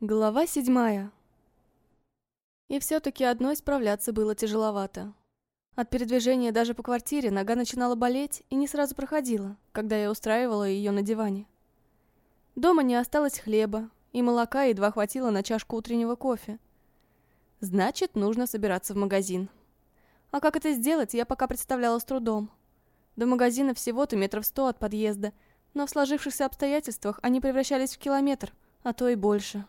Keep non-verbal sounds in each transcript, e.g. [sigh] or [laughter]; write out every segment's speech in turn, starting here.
Глава седьмая. И все-таки одной справляться было тяжеловато. От передвижения даже по квартире нога начинала болеть и не сразу проходила, когда я устраивала ее на диване. Дома не осталось хлеба, и молока едва хватило на чашку утреннего кофе. Значит, нужно собираться в магазин. А как это сделать, я пока представляла с трудом. До магазина всего-то метров сто от подъезда, но в сложившихся обстоятельствах они превращались в километр, а то и больше.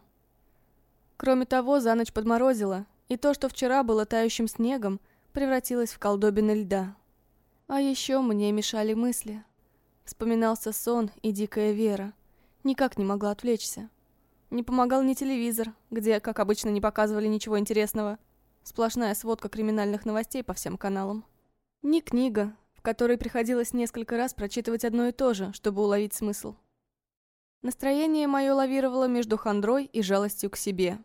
Кроме того, за ночь подморозило, и то, что вчера было тающим снегом, превратилось в колдобины льда. А еще мне мешали мысли. Вспоминался сон и дикая вера. Никак не могла отвлечься. Не помогал ни телевизор, где, как обычно, не показывали ничего интересного. Сплошная сводка криминальных новостей по всем каналам. Ни книга, в которой приходилось несколько раз прочитывать одно и то же, чтобы уловить смысл. Настроение мое лавировало между хандрой и жалостью к себе.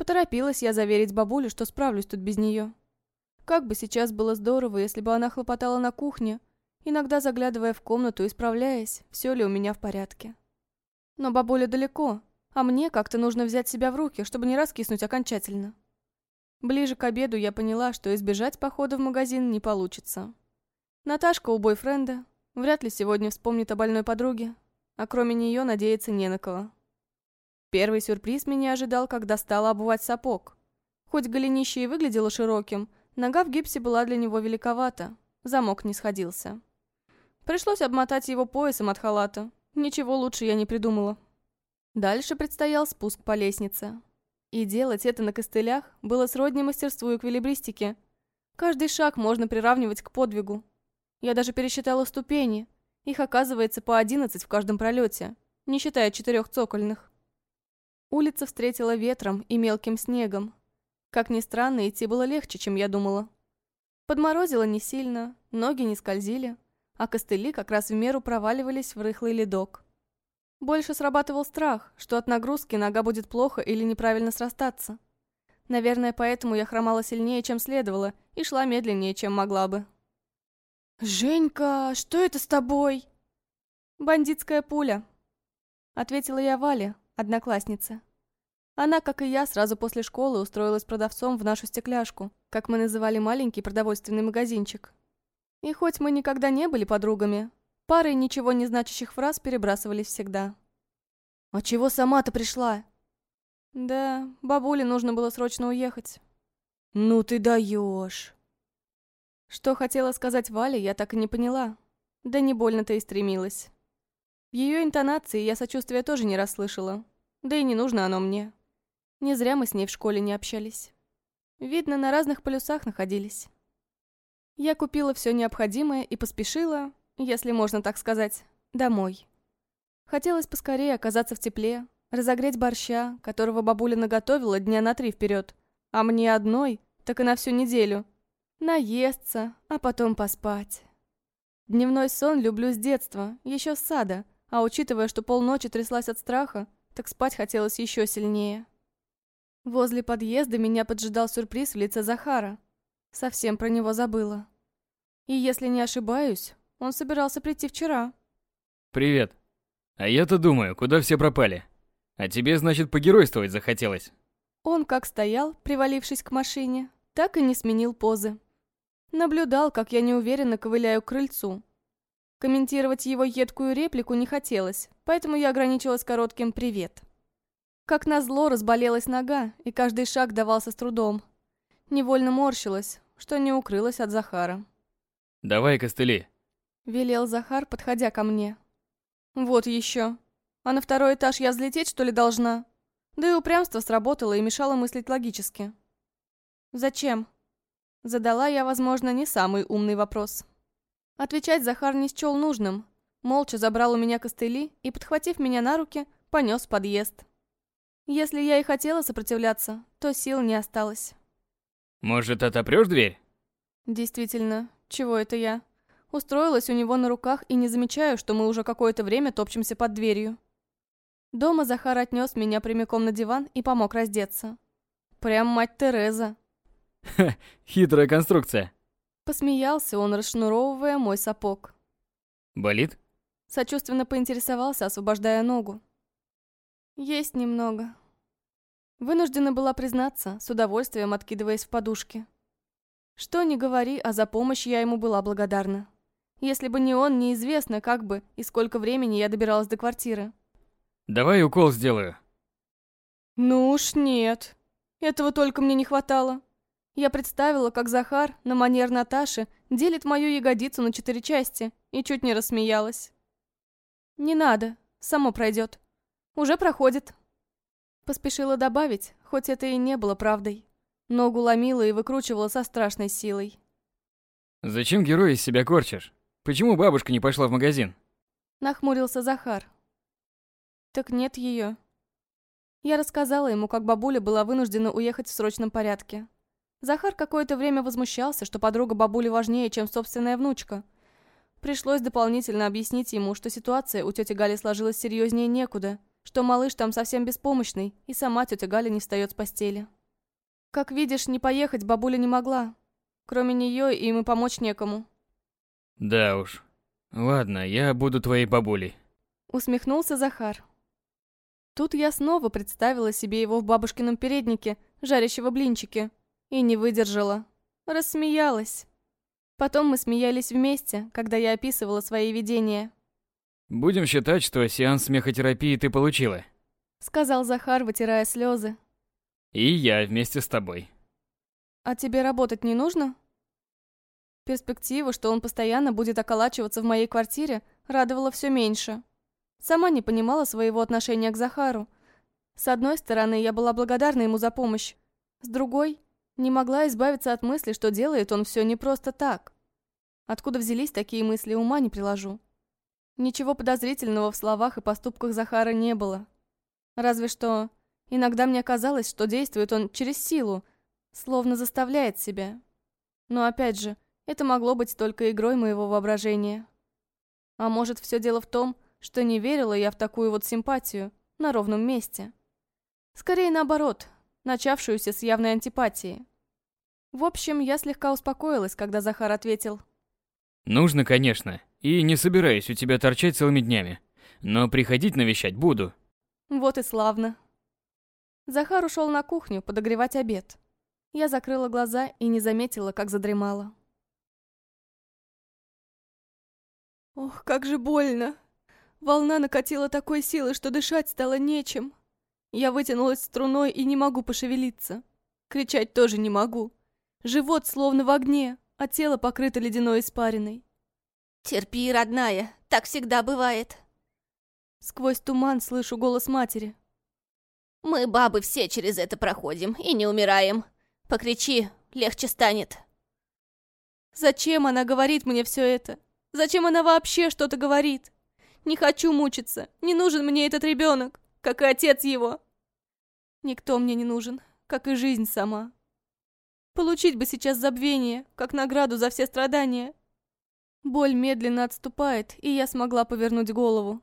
Поторопилась я заверить бабулю, что справлюсь тут без нее. Как бы сейчас было здорово, если бы она хлопотала на кухне, иногда заглядывая в комнату и справляясь, все ли у меня в порядке. Но бабуля далеко, а мне как-то нужно взять себя в руки, чтобы не раскиснуть окончательно. Ближе к обеду я поняла, что избежать похода в магазин не получится. Наташка у бойфренда, вряд ли сегодня вспомнит о больной подруге, а кроме нее надеяться не на кого. Первый сюрприз меня ожидал, когда стала обувать сапог. Хоть голенище и выглядело широким, нога в гипсе была для него великовата, замок не сходился. Пришлось обмотать его поясом от халата. Ничего лучше я не придумала. Дальше предстоял спуск по лестнице. И делать это на костылях было сродни мастерству эквилибристики. Каждый шаг можно приравнивать к подвигу. Я даже пересчитала ступени. Их оказывается по одиннадцать в каждом пролете, не считая четырех цокольных. Улица встретила ветром и мелким снегом. Как ни странно, идти было легче, чем я думала. Подморозило не сильно, ноги не скользили, а костыли как раз в меру проваливались в рыхлый ледок. Больше срабатывал страх, что от нагрузки нога будет плохо или неправильно срастаться. Наверное, поэтому я хромала сильнее, чем следовало, и шла медленнее, чем могла бы. «Женька, что это с тобой?» «Бандитская пуля», — ответила я Вале, одноклассница. Она, как и я, сразу после школы устроилась продавцом в нашу стекляшку, как мы называли маленький продовольственный магазинчик. И хоть мы никогда не были подругами, парой ничего не значащих фраз перебрасывались всегда. «А чего сама-то пришла?» «Да, бабуле нужно было срочно уехать». «Ну ты даешь!» Что хотела сказать Валя, я так и не поняла. Да не больно-то и стремилась. В ее интонации я сочувствия тоже не расслышала. Да и не нужно оно мне. Не зря мы с ней в школе не общались. Видно, на разных полюсах находились. Я купила все необходимое и поспешила, если можно так сказать, домой. Хотелось поскорее оказаться в тепле, разогреть борща, которого бабуля наготовила дня на три вперед, а мне одной, так и на всю неделю. Наесться, а потом поспать. Дневной сон люблю с детства, еще с сада, а учитывая, что полночи тряслась от страха, так спать хотелось еще сильнее. Возле подъезда меня поджидал сюрприз в лице Захара. Совсем про него забыла. И если не ошибаюсь, он собирался прийти вчера. «Привет. А я-то думаю, куда все пропали? А тебе, значит, погеройствовать захотелось?» Он как стоял, привалившись к машине, так и не сменил позы. Наблюдал, как я неуверенно ковыляю к крыльцу, Комментировать его едкую реплику не хотелось, поэтому я ограничилась коротким «привет». Как назло разболелась нога, и каждый шаг давался с трудом. Невольно морщилась, что не укрылась от Захара. «Давай костыли», — велел Захар, подходя ко мне. «Вот еще. А на второй этаж я взлететь, что ли, должна?» Да и упрямство сработало и мешало мыслить логически. «Зачем?» Задала я, возможно, не самый умный вопрос. Отвечать Захар не счел нужным. Молча забрал у меня костыли и, подхватив меня на руки, понес в подъезд. Если я и хотела сопротивляться, то сил не осталось. «Может, отопрешь дверь?» Действительно, чего это я? Устроилась у него на руках и не замечаю, что мы уже какое-то время топчемся под дверью. Дома Захар отнес меня прямиком на диван и помог раздеться. Прям мать Тереза. Ха, хитрая конструкция. Посмеялся он, расшнуровывая мой сапог. «Болит?» Сочувственно поинтересовался, освобождая ногу. «Есть немного». Вынуждена была признаться, с удовольствием откидываясь в подушки. Что ни говори, а за помощь я ему была благодарна. Если бы не он, неизвестно, как бы и сколько времени я добиралась до квартиры. Давай укол сделаю. Ну уж нет. Этого только мне не хватало. Я представила, как Захар, на манер Наташи, делит мою ягодицу на четыре части, и чуть не рассмеялась. «Не надо, само пройдет. Уже проходит». Поспешила добавить, хоть это и не было правдой. Ногу ломила и выкручивала со страшной силой. «Зачем герой из себя корчишь? Почему бабушка не пошла в магазин?» Нахмурился Захар. «Так нет ее». Я рассказала ему, как бабуля была вынуждена уехать в срочном порядке. Захар какое-то время возмущался, что подруга бабули важнее, чем собственная внучка. Пришлось дополнительно объяснить ему, что ситуация у тети Гали сложилась серьезнее некуда, что малыш там совсем беспомощный, и сама тетя Галя не встает с постели. Как видишь, не поехать бабуля не могла. Кроме нее им и помочь некому. Да уж. Ладно, я буду твоей бабулей. Усмехнулся Захар. Тут я снова представила себе его в бабушкином переднике, жарящего блинчики, и не выдержала. Рассмеялась. Потом мы смеялись вместе, когда я описывала свои видения. Будем считать, что сеанс смехотерапии ты получила. Сказал Захар, вытирая слезы. И я вместе с тобой. А тебе работать не нужно? Перспектива, что он постоянно будет околачиваться в моей квартире, радовала все меньше. Сама не понимала своего отношения к Захару. С одной стороны, я была благодарна ему за помощь. С другой, не могла избавиться от мысли, что делает он все не просто так. Откуда взялись такие мысли, ума не приложу. Ничего подозрительного в словах и поступках Захара не было. Разве что иногда мне казалось, что действует он через силу, словно заставляет себя. Но опять же, это могло быть только игрой моего воображения. А может, все дело в том, что не верила я в такую вот симпатию на ровном месте. Скорее наоборот, начавшуюся с явной антипатии. В общем, я слегка успокоилась, когда Захар ответил. «Нужно, конечно, и не собираюсь у тебя торчать целыми днями, но приходить навещать буду». Вот и славно. Захар ушел на кухню подогревать обед. Я закрыла глаза и не заметила, как задремала. Ох, как же больно. Волна накатила такой силой, что дышать стало нечем. Я вытянулась струной и не могу пошевелиться. Кричать тоже не могу. Живот словно в огне, а тело покрыто ледяной испариной. «Терпи, родная, так всегда бывает». Сквозь туман слышу голос матери. «Мы, бабы, все через это проходим и не умираем. Покричи, легче станет». Зачем она говорит мне все это? Зачем она вообще что-то говорит? Не хочу мучиться, не нужен мне этот ребенок, как и отец его. Никто мне не нужен, как и жизнь сама. Получить бы сейчас забвение, как награду за все страдания. Боль медленно отступает, и я смогла повернуть голову.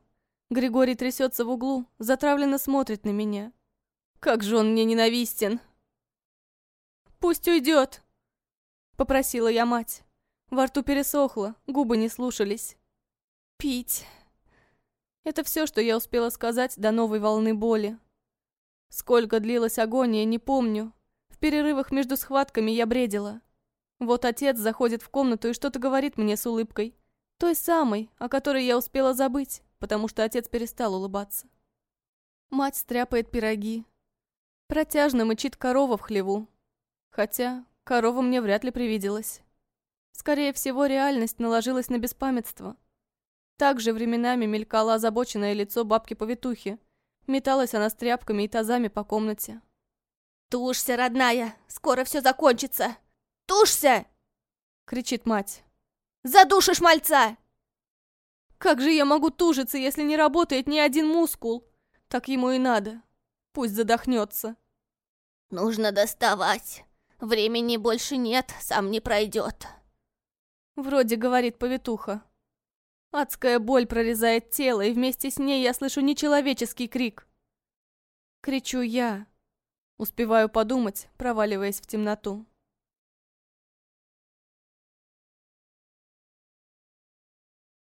Григорий трясется в углу, затравленно смотрит на меня. Как же он мне ненавистен. «Пусть уйдет!» Попросила я мать. Во рту пересохло, губы не слушались. «Пить!» Это все, что я успела сказать до новой волны боли. Сколько длилась агония, не помню, в перерывах между схватками я бредила. Вот отец заходит в комнату и что-то говорит мне с улыбкой. Той самой, о которой я успела забыть, потому что отец перестал улыбаться. Мать стряпает пироги. Протяжно мычит корова в хлеву. Хотя корова мне вряд ли привиделась. Скорее всего, реальность наложилась на беспамятство. Также временами мелькало озабоченное лицо бабки-повитухи. Металась она с тряпками и тазами по комнате. «Тушься, родная, скоро все закончится! Тушься!» — кричит мать. «Задушишь мальца!» «Как же я могу тужиться, если не работает ни один мускул? Так ему и надо. Пусть задохнется». «Нужно доставать. Времени больше нет, сам не пройдет». Вроде говорит повитуха. Адская боль прорезает тело, и вместе с ней я слышу нечеловеческий крик. Кричу я, Успеваю подумать, проваливаясь в темноту.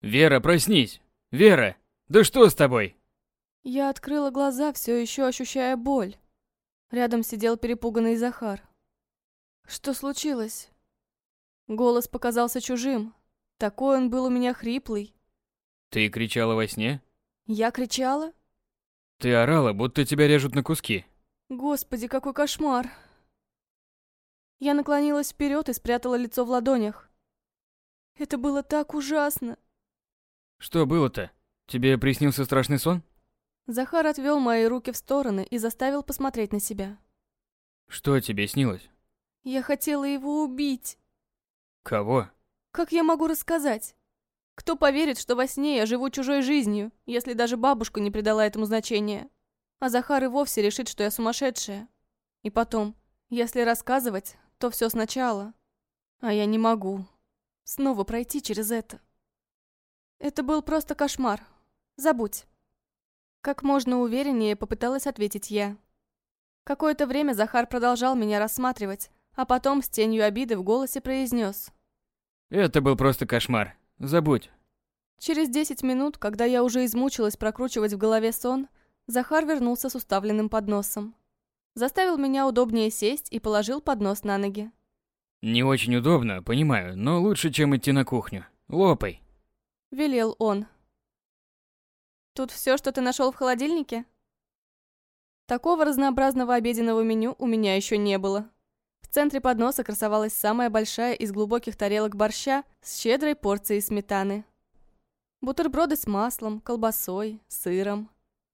«Вера, проснись! Вера! Да что с тобой?» Я открыла глаза, все еще ощущая боль. Рядом сидел перепуганный Захар. Что случилось? Голос показался чужим. Такой он был у меня хриплый. Ты кричала во сне? Я кричала? Ты орала, будто тебя режут на куски. Господи, какой кошмар. Я наклонилась вперед и спрятала лицо в ладонях. Это было так ужасно. Что было-то? Тебе приснился страшный сон? Захар отвел мои руки в стороны и заставил посмотреть на себя. Что тебе снилось? Я хотела его убить. Кого? Как я могу рассказать? Кто поверит, что во сне я живу чужой жизнью, если даже бабушка не придала этому значения? А Захар и вовсе решит, что я сумасшедшая. И потом, если рассказывать, то все сначала. А я не могу. Снова пройти через это. Это был просто кошмар. Забудь. Как можно увереннее попыталась ответить я. Какое-то время Захар продолжал меня рассматривать, а потом с тенью обиды в голосе произнес. Это был просто кошмар. Забудь. Через десять минут, когда я уже измучилась прокручивать в голове сон, Захар вернулся с уставленным подносом. Заставил меня удобнее сесть и положил поднос на ноги. Не очень удобно, понимаю, но лучше, чем идти на кухню. Лопай. Велел он. Тут все, что ты нашел в холодильнике? Такого разнообразного обеденного меню у меня еще не было. В центре подноса красовалась самая большая из глубоких тарелок борща с щедрой порцией сметаны. Бутерброды с маслом, колбасой, сыром,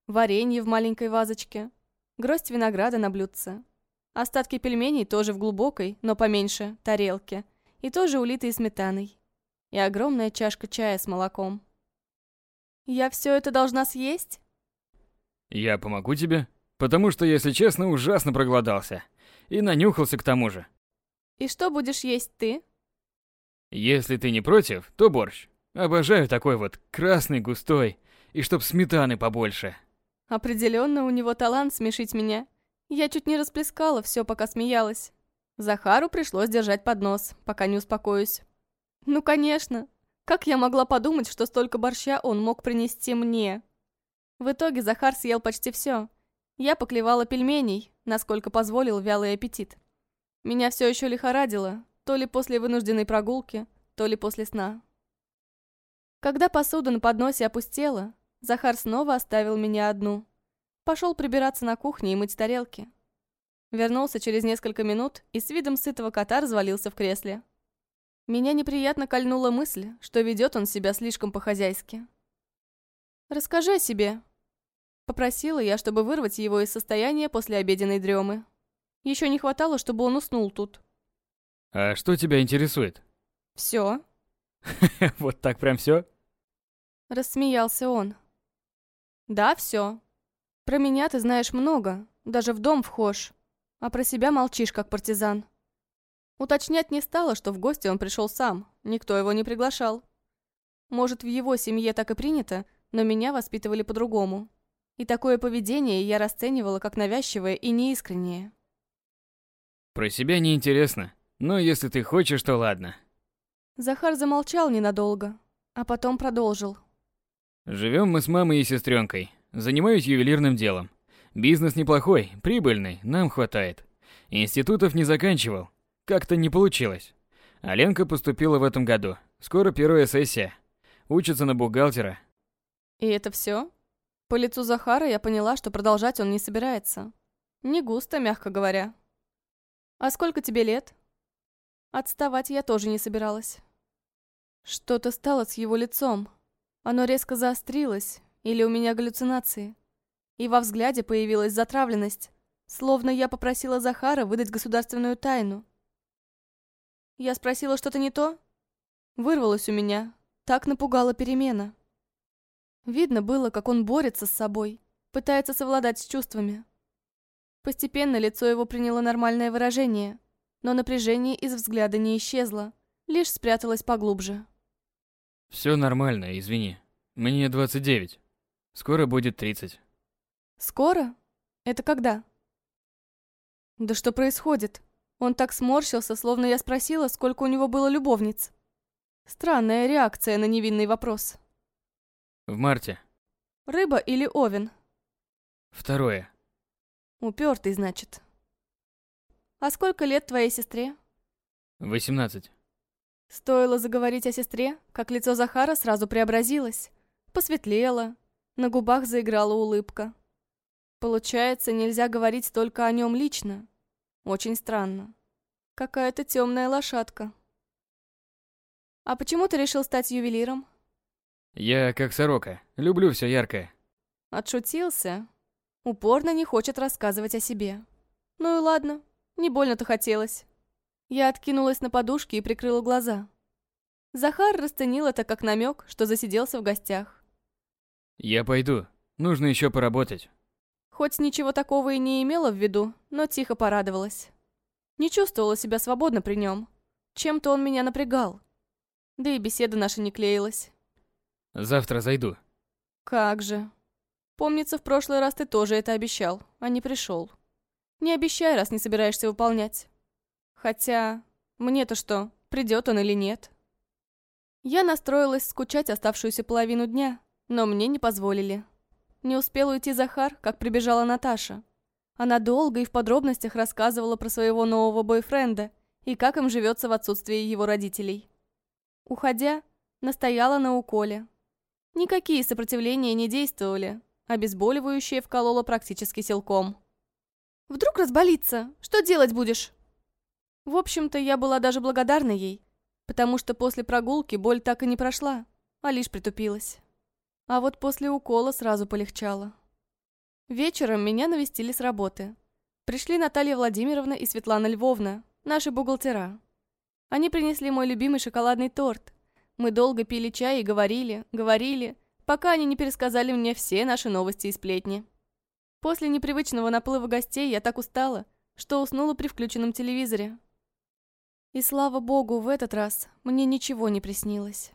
варенье в маленькой вазочке, гроздь винограда на блюдце. Остатки пельменей тоже в глубокой, но поменьше, тарелке, и тоже улитые сметаной. И огромная чашка чая с молоком. Я все это должна съесть? Я помогу тебе, потому что, если честно, ужасно проголодался. И нанюхался к тому же. И что будешь есть ты? Если ты не против, то борщ. Обожаю такой вот, красный, густой, и чтоб сметаны побольше. Определенно у него талант смешить меня. Я чуть не расплескала все, пока смеялась. Захару пришлось держать поднос, пока не успокоюсь. Ну, конечно. Как я могла подумать, что столько борща он мог принести мне? В итоге Захар съел почти все. Я поклевала пельменей, насколько позволил вялый аппетит. Меня все еще лихорадило, то ли после вынужденной прогулки, то ли после сна. Когда посуда на подносе опустела, Захар снова оставил меня одну. Пошел прибираться на кухне и мыть тарелки. Вернулся через несколько минут и с видом сытого кота развалился в кресле. Меня неприятно кольнула мысль, что ведет он себя слишком по-хозяйски. «Расскажи о себе», — попросила я, чтобы вырвать его из состояния после обеденной дремы. Еще не хватало, чтобы он уснул тут. А что тебя интересует? Все. [laughs] Вот так прям все? Рассмеялся он. Да, все. Про меня ты знаешь много, даже в дом вхож, а про себя молчишь, как партизан. Уточнять не стало, что в гости он пришел сам, никто его не приглашал. Может, в его семье так и принято, но меня воспитывали по-другому. И такое поведение я расценивала как навязчивое и неискреннее. Про себя не интересно, но если ты хочешь, то ладно. Захар замолчал ненадолго, а потом продолжил. Живем мы с мамой и сестренкой. Занимаюсь ювелирным делом. Бизнес неплохой, прибыльный, нам хватает. Институтов не заканчивал. Как-то не получилось. А Ленка поступила в этом году. Скоро первая сессия. Учится на бухгалтера. И это все? По лицу Захара я поняла, что продолжать он не собирается. Не густо, мягко говоря. А сколько тебе лет? Отставать я тоже не собиралась. Что-то стало с его лицом. Оно резко заострилось, или у меня галлюцинации. И во взгляде появилась затравленность, словно я попросила Захара выдать государственную тайну. Я спросила что-то не то? Вырвалось у меня. Так напугала перемена. Видно было, как он борется с собой, пытается совладать с чувствами. Постепенно лицо его приняло нормальное выражение, но напряжение из взгляда не исчезло, лишь спряталось поглубже. Все нормально, извини. Мне 29. Скоро будет 30. Скоро? Это когда? Да что происходит? Он так сморщился, словно я спросила, сколько у него было любовниц. Странная реакция на невинный вопрос. В марте. Рыба или овен? Второе. Упертый, значит. А сколько лет твоей сестре? 18. Стоило заговорить о сестре, как лицо Захара сразу преобразилось. Посветлело, на губах заиграла улыбка. Получается, нельзя говорить только о нем лично. Очень странно. Какая-то темная лошадка. А почему ты решил стать ювелиром? Я как сорока, люблю все яркое. Отшутился. Упорно не хочет рассказывать о себе. Ну и ладно, не больно-то хотелось. Я откинулась на подушке и прикрыла глаза. Захар расценил это как намек, что засиделся в гостях. Я пойду. Нужно еще поработать. Хоть ничего такого и не имела в виду, но тихо порадовалась. Не чувствовала себя свободно при нем. Чем-то он меня напрягал. Да и беседа наша не клеилась. Завтра зайду. Как же. Помнится, в прошлый раз ты тоже это обещал, а не пришел. Не обещай, раз не собираешься выполнять. Хотя, мне-то что, придет он или нет? Я настроилась скучать оставшуюся половину дня, но мне не позволили. Не успел уйти Захар, как прибежала Наташа. Она долго и в подробностях рассказывала про своего нового бойфренда и как им живется в отсутствии его родителей. Уходя, настояла на уколе. Никакие сопротивления не действовали, обезболивающее вколола практически силком. «Вдруг разболится? Что делать будешь?» В общем-то, я была даже благодарна ей, потому что после прогулки боль так и не прошла, а лишь притупилась. А вот после укола сразу полегчало. Вечером меня навестили с работы. Пришли Наталья Владимировна и Светлана Львовна, наши бухгалтера. Они принесли мой любимый шоколадный торт. Мы долго пили чай и говорили, говорили, пока они не пересказали мне все наши новости и сплетни. После непривычного наплыва гостей я так устала, что уснула при включенном телевизоре. И слава богу, в этот раз мне ничего не приснилось.